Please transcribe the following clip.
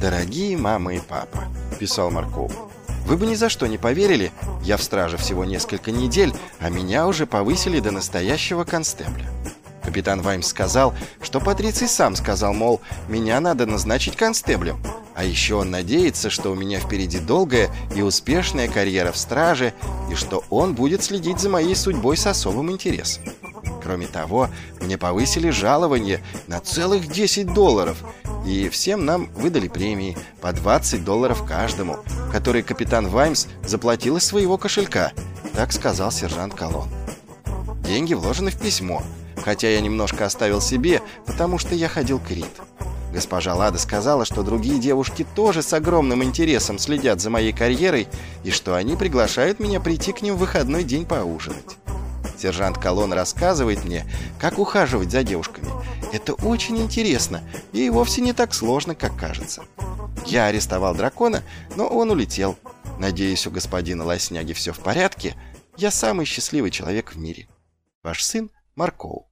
«Дорогие мама и папа», — писал Марков. «Вы бы ни за что не поверили, я в страже всего несколько недель, а меня уже повысили до настоящего констебля. Капитан Ваймс сказал, что Патриций сам сказал, мол, меня надо назначить констеблем. А еще он надеется, что у меня впереди долгая и успешная карьера в страже, и что он будет следить за моей судьбой с особым интересом. Кроме того, мне повысили жалование на целых 10 долларов, и всем нам выдали премии по 20 долларов каждому, которые капитан Ваймс заплатил из своего кошелька, так сказал сержант Колон. Деньги вложены в письмо – хотя я немножко оставил себе, потому что я ходил к Рит. Госпожа Лада сказала, что другие девушки тоже с огромным интересом следят за моей карьерой и что они приглашают меня прийти к ним в выходной день поужинать. Сержант Колон рассказывает мне, как ухаживать за девушками. Это очень интересно и вовсе не так сложно, как кажется. Я арестовал дракона, но он улетел. Надеюсь, у господина Лосняги все в порядке. Я самый счастливый человек в мире. Ваш сын Марков.